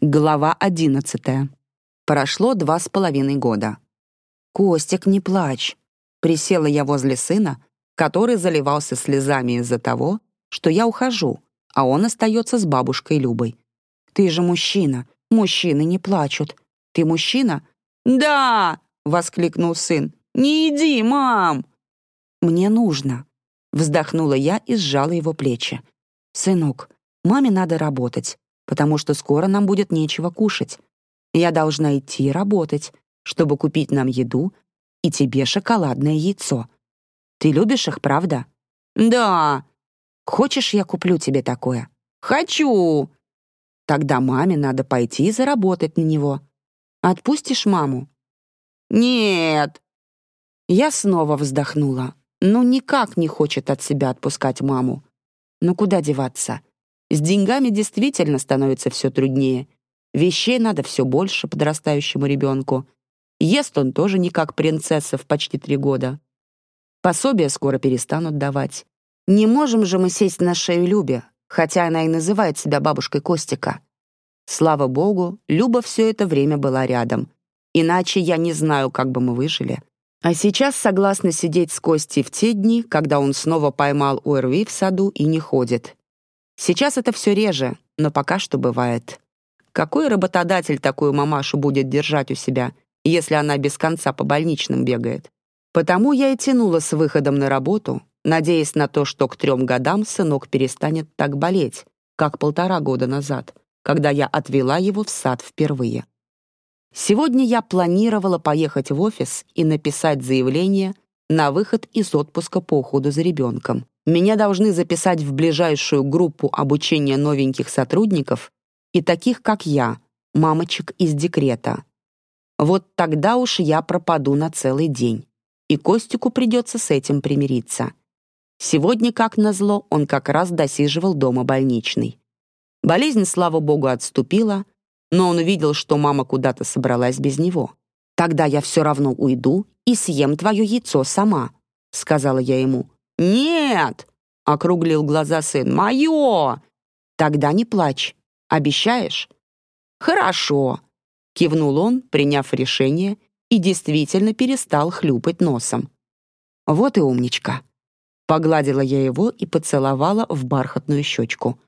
Глава одиннадцатая. Прошло два с половиной года. «Костик, не плачь!» Присела я возле сына, который заливался слезами из-за того, что я ухожу, а он остается с бабушкой Любой. «Ты же мужчина, мужчины не плачут. Ты мужчина?» «Да!» — воскликнул сын. «Не иди, мам!» «Мне нужно!» — вздохнула я и сжала его плечи. «Сынок, маме надо работать потому что скоро нам будет нечего кушать. Я должна идти работать, чтобы купить нам еду и тебе шоколадное яйцо. Ты любишь их, правда? Да. Хочешь, я куплю тебе такое? Хочу. Тогда маме надо пойти и заработать на него. Отпустишь маму? Нет. Я снова вздохнула. Ну, никак не хочет от себя отпускать маму. Ну, куда деваться? С деньгами действительно становится все труднее. Вещей надо все больше подрастающему ребенку. Ест он тоже не как принцесса в почти три года. Пособия скоро перестанут давать. Не можем же мы сесть на шею Любе, хотя она и называет себя бабушкой Костика. Слава богу, Люба все это время была рядом. Иначе я не знаю, как бы мы выжили. А сейчас согласна сидеть с Костей в те дни, когда он снова поймал ОРВИ в саду и не ходит. Сейчас это все реже, но пока что бывает. Какой работодатель такую мамашу будет держать у себя, если она без конца по больничным бегает? Потому я и тянула с выходом на работу, надеясь на то, что к трем годам сынок перестанет так болеть, как полтора года назад, когда я отвела его в сад впервые. Сегодня я планировала поехать в офис и написать заявление на выход из отпуска по уходу за ребенком. Меня должны записать в ближайшую группу обучения новеньких сотрудников и таких, как я, мамочек из декрета. Вот тогда уж я пропаду на целый день, и Костику придется с этим примириться. Сегодня, как назло, он как раз досиживал дома больничный. Болезнь, слава богу, отступила, но он увидел, что мама куда-то собралась без него. «Тогда я все равно уйду и съем твое яйцо сама», — сказала я ему. «Нет!» — округлил глаза сын. «Мое!» «Тогда не плачь. Обещаешь?» «Хорошо», — кивнул он, приняв решение, и действительно перестал хлюпать носом. «Вот и умничка». Погладила я его и поцеловала в бархатную щечку.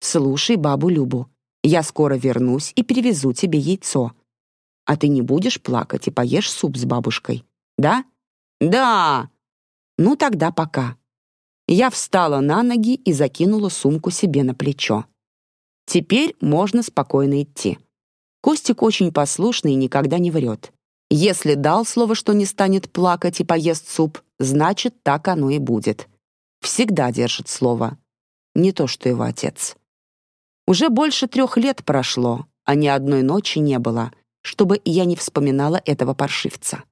«Слушай бабу Любу, я скоро вернусь и привезу тебе яйцо. А ты не будешь плакать и поешь суп с бабушкой, да?» «Да!» Ну тогда пока. Я встала на ноги и закинула сумку себе на плечо. Теперь можно спокойно идти. Костик очень послушный и никогда не врет. Если дал слово, что не станет плакать и поест суп, значит, так оно и будет. Всегда держит слово. Не то, что его отец. Уже больше трех лет прошло, а ни одной ночи не было, чтобы я не вспоминала этого паршивца.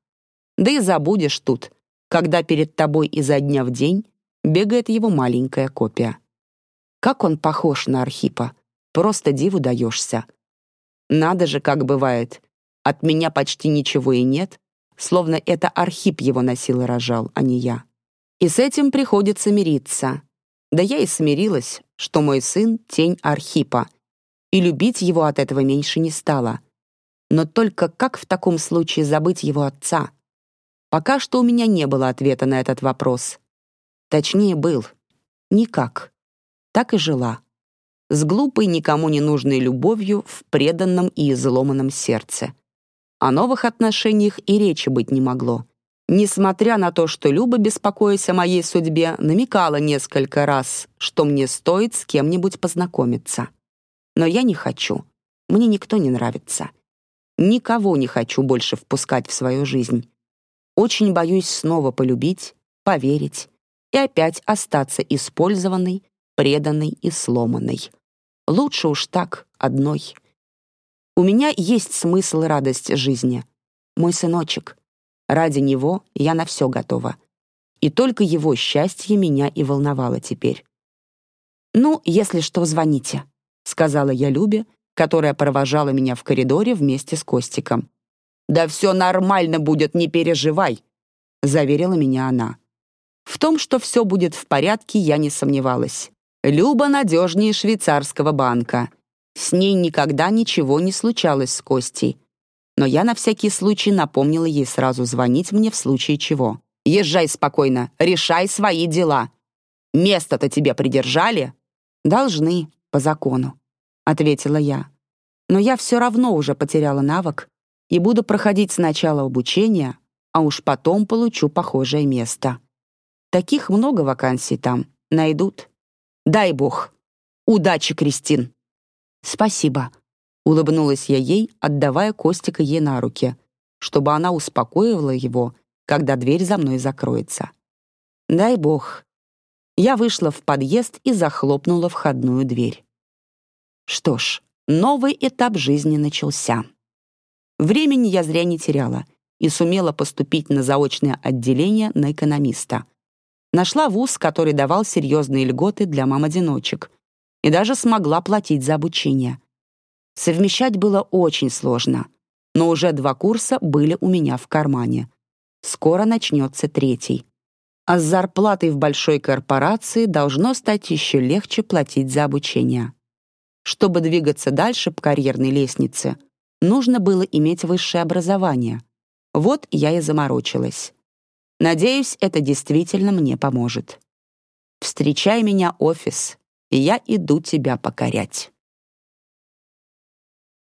Да и забудешь тут, когда перед тобой изо дня в день бегает его маленькая копия. Как он похож на Архипа. Просто диву даешься. Надо же, как бывает. От меня почти ничего и нет, словно это Архип его носил и рожал, а не я. И с этим приходится мириться. Да я и смирилась, что мой сын — тень Архипа, и любить его от этого меньше не стала. Но только как в таком случае забыть его отца? Пока что у меня не было ответа на этот вопрос. Точнее, был. Никак. Так и жила. С глупой, никому не нужной любовью в преданном и изломанном сердце. О новых отношениях и речи быть не могло. Несмотря на то, что Люба, беспокоясь о моей судьбе, намекала несколько раз, что мне стоит с кем-нибудь познакомиться. Но я не хочу. Мне никто не нравится. Никого не хочу больше впускать в свою жизнь. Очень боюсь снова полюбить, поверить и опять остаться использованной, преданной и сломанной. Лучше уж так, одной. У меня есть смысл и радость жизни. Мой сыночек. Ради него я на все готова. И только его счастье меня и волновало теперь. «Ну, если что, звоните», — сказала я Любе, которая провожала меня в коридоре вместе с Костиком. «Да все нормально будет, не переживай», — заверила меня она. В том, что все будет в порядке, я не сомневалась. Люба надежнее швейцарского банка. С ней никогда ничего не случалось с Костей. Но я на всякий случай напомнила ей сразу звонить мне в случае чего. «Езжай спокойно, решай свои дела. Место-то тебе придержали?» «Должны, по закону», — ответила я. «Но я все равно уже потеряла навык и буду проходить сначала обучение, а уж потом получу похожее место. Таких много вакансий там, найдут. Дай бог. Удачи, Кристин!» «Спасибо», — улыбнулась я ей, отдавая Костика ей на руки, чтобы она успокоила его, когда дверь за мной закроется. «Дай бог». Я вышла в подъезд и захлопнула входную дверь. Что ж, новый этап жизни начался. Времени я зря не теряла и сумела поступить на заочное отделение на экономиста. Нашла вуз, который давал серьезные льготы для мам-одиночек, и даже смогла платить за обучение. Совмещать было очень сложно, но уже два курса были у меня в кармане. Скоро начнется третий. А с зарплатой в большой корпорации должно стать еще легче платить за обучение. Чтобы двигаться дальше по карьерной лестнице, нужно было иметь высшее образование. Вот я и заморочилась. Надеюсь, это действительно мне поможет. Встречай меня, офис, и я иду тебя покорять.